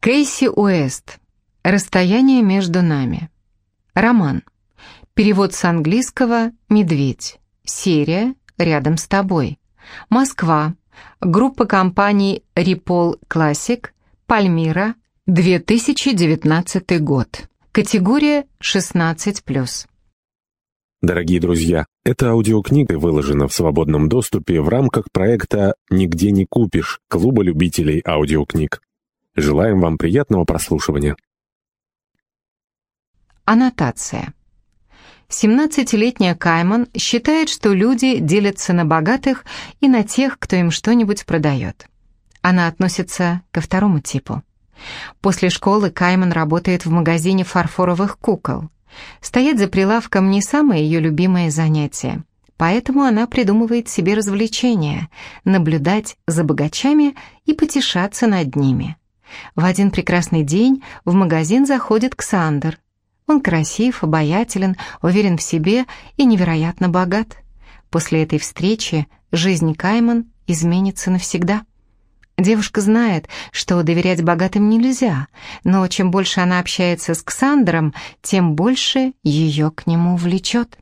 Кейси Уэст. Расстояние между нами. Роман. Перевод с английского «Медведь». Серия «Рядом с тобой». Москва. Группа компаний Рипол Classic. Пальмира. 2019 год. Категория 16+. Дорогие друзья, эта аудиокнига выложена в свободном доступе в рамках проекта «Нигде не купишь» Клуба любителей аудиокниг. Желаем вам приятного прослушивания. Аннотация. 17-летняя Кайман считает, что люди делятся на богатых и на тех, кто им что-нибудь продает. Она относится ко второму типу. После школы Кайман работает в магазине фарфоровых кукол. Стоять за прилавком не самое ее любимое занятие. Поэтому она придумывает себе развлечения – наблюдать за богачами и потешаться над ними. В один прекрасный день в магазин заходит Ксандер. Он красив, обаятелен, уверен в себе и невероятно богат. После этой встречи жизнь Кайман изменится навсегда. Девушка знает, что доверять богатым нельзя, но чем больше она общается с Ксандром, тем больше ее к нему влечет.